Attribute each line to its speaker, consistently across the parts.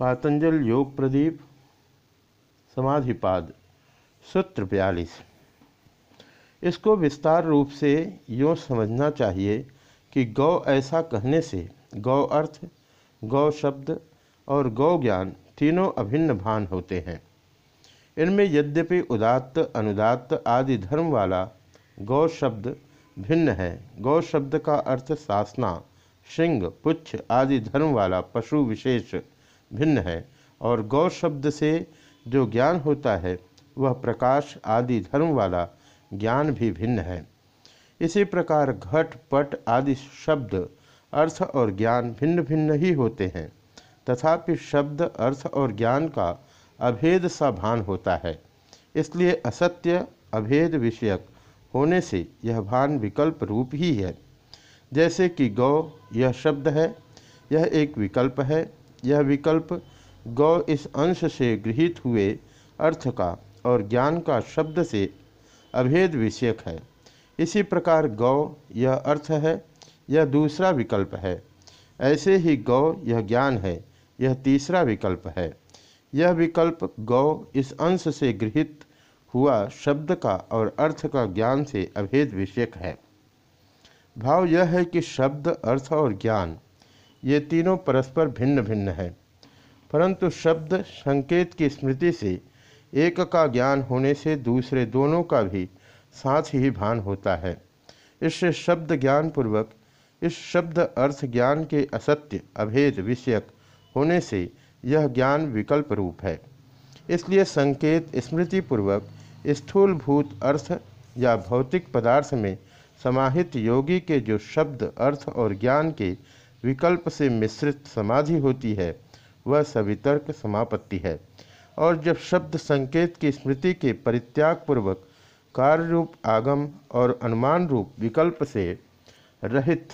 Speaker 1: पातंजल योग प्रदीप, समाधिपाद, सूत्र बयालीस। इसको विस्तार रूप से यूँ समझना चाहिए कि गौ ऐसा कहने से गौ अर्थ, गौ शब्द और गौ ज्ञान तीनों अभिन्न भान होते हैं। इनमें यद्यपि उदात्त, अनुदात्त आदि धर्म वाला गौ शब्द भिन्न है। गौ शब्द का अर्थ सासना श्रृंग, पुच्छ आदि धर्म वाला पशु विशेष भिन्न है और गौ शब्द से जो ज्ञान होता है, वह प्रकाश आदि धर्म वाला ज्ञान भी भिन्न है। इसी प्रकार घट, पट आदि शब्द अर्थ और ज्ञान भिन्न भिन्न ही होते हैं। तथापि शब्द अर्थ और ज्ञान का अभेद सा भान होता है। इसलिए असत्य, अभेद विषयक होने से यह भान विकल्प रूप ही है। जैसे कि गौ, यह शब्द है, यह एक विकल्प है यह विकल्प गौ इस अंश से गृहित हुए अर्थ का और ज्ञान का शब्द से अभेद विषयक है। इसी प्रकार गौ यह अर्थ है, यह दूसरा विकल्प है। ऐसे ही गौ यह ज्ञान है, यह तीसरा विकल्प है। यह विकल्प गौ इस अंश से गृहित हुआ शब्द का और अर्थ का ज्ञान से अभेद विषयक है। भाव यह है कि शब्द, अर्थ और ज्ञान ये तीनों परस्पर भिन्न भिन्न है। परंतु शब्द संकेत की स्मृति से एक का ज्ञान होने से दूसरे दोनों का भी साथ ही भान होता है। इससे शब्द ज्ञान पूर्वक इस शब्द अर्थ ज्ञान के असत्य, अभेद विषयक होने से यह ज्ञान विकल्प रूप है। इसलिए संकेत स्मृतिपूर्वक, स्थूलभूत अर्थ या भौतिक पदार्थ में समाहित योगी के जो शब्द, अर्थ और ज्ञान के विकल्प से मिश्रित समाधि होती है, वह सवितर्क समापत्ति है। और जब शब्द संकेत की स्मृति के परित्याग पूर्वक कार्य रूप आगम और अनुमान रूप विकल्प से रहित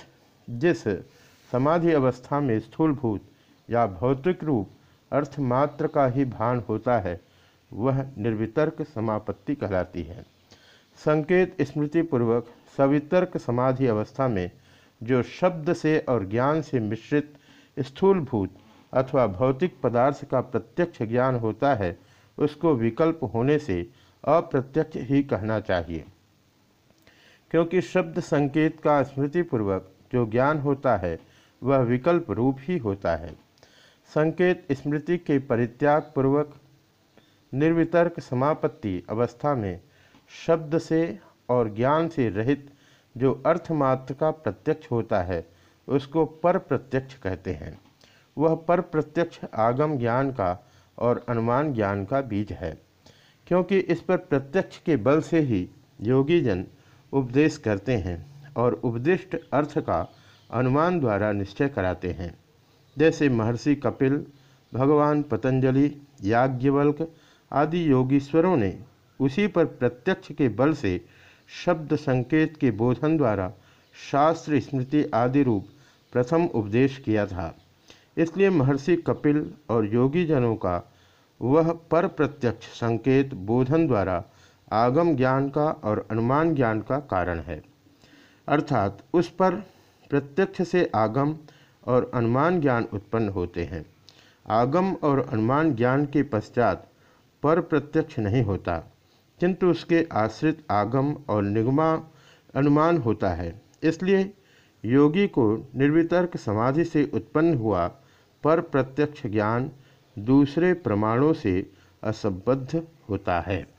Speaker 1: जिस समाधि अवस्था में स्थूलभूत या भौतिक रूप अर्थमात्र का ही भान होता है, वह निर्वितर्क समापत्ति कहलाती है। संकेत स्मृतिपूर्वक सवितर्क समाधि अवस्था में जो शब्द से और ज्ञान से मिश्रित स्थूलभूत अथवा भौतिक पदार्थ का प्रत्यक्ष ज्ञान होता है, उसको विकल्प होने से अप्रत्यक्ष ही कहना चाहिए। क्योंकि शब्द संकेत का स्मृतिपूर्वक जो ज्ञान होता है, वह विकल्प रूप ही होता है। संकेत स्मृति के परित्याग पूर्वक निर्वितर्क समापत्ति अवस्था में शब्द से और ज्ञान से रहित जो अर्थमात्र का प्रत्यक्ष होता है, उसको पर प्रत्यक्ष कहते हैं। वह पर प्रत्यक्ष आगम ज्ञान का और अनुमान ज्ञान का बीज है, क्योंकि इस पर प्रत्यक्ष के बल से ही योगी जन उपदेश करते हैं और उपदिष्ट अर्थ का अनुमान द्वारा निश्चय कराते हैं। जैसे महर्षि कपिल, भगवान पतंजलि, याज्ञवल्क आदि योगीश्वरों ने उसी पर प्रत्यक्ष के बल से शब्द संकेत के बोधन द्वारा शास्त्र, स्मृति आदि रूप प्रथम उपदेश किया था। इसलिए महर्षि कपिल और योगी जनों का वह पर प्रत्यक्ष संकेत बोधन द्वारा आगम ज्ञान का और अनुमान ज्ञान का कारण है। अर्थात उस पर प्रत्यक्ष से आगम और अनुमान ज्ञान उत्पन्न होते हैं। आगम और अनुमान ज्ञान के पश्चात पर प्रत्यक्ष नहीं होता। किंतु उसके आश्रित आगम और निगमा अनुमान होता है। इसलिए योगी को निर्वितर्क समाधि से उत्पन्न हुआ पर प्रत्यक्ष ज्ञान दूसरे प्रमाणों से असंबद्ध होता है।